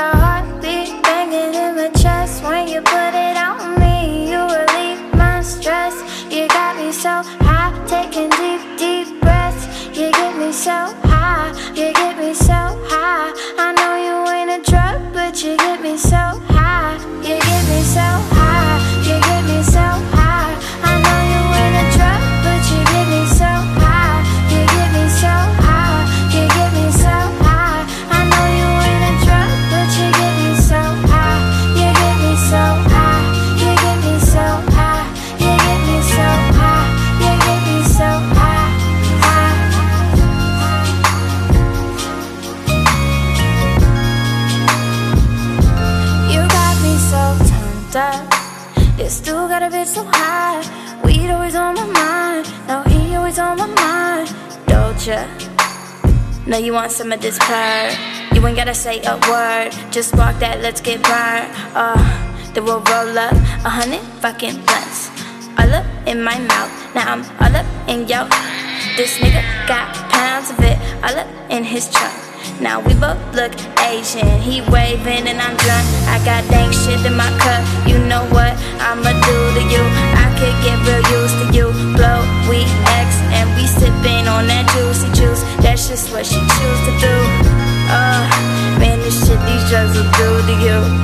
a heartbeat banging in my chest. When you put it on me, you relieve my stress. You got me so high, taking deep, deep breaths. You get me so high, you get me so turned. You still got a bitch so high. Weed always on my mind. No, he always on my mind. Don't ya? Know you want some of this purr. You ain't gotta say a word. Just walk that, let's get burned. Uh, then we'll roll up a hundred fucking blunts. All up in my mouth. Now I'm all up in yo. This nigga got pounds of it all up in his trunk. Now we both look Asian. He waving and I'm drunk. I got dank shit in my cup. You know what I'ma do to you? I could get real used to you. Blow, we X, and we sipping on that juicy juice. That's just what she choose to do. Uh, man, this shit these drugs will do to you.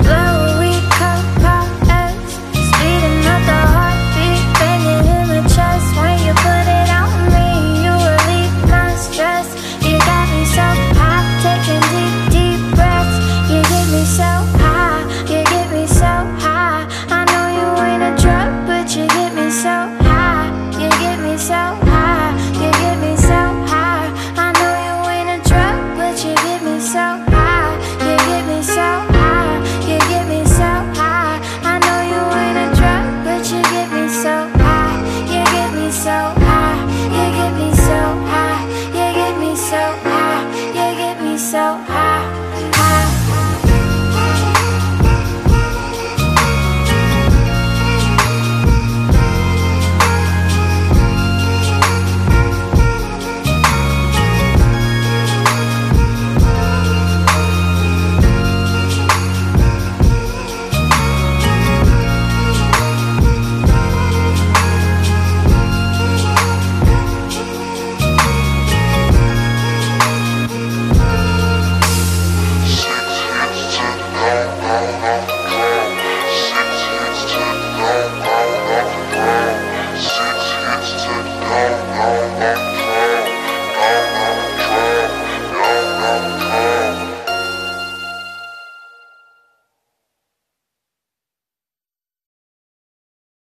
Six hits to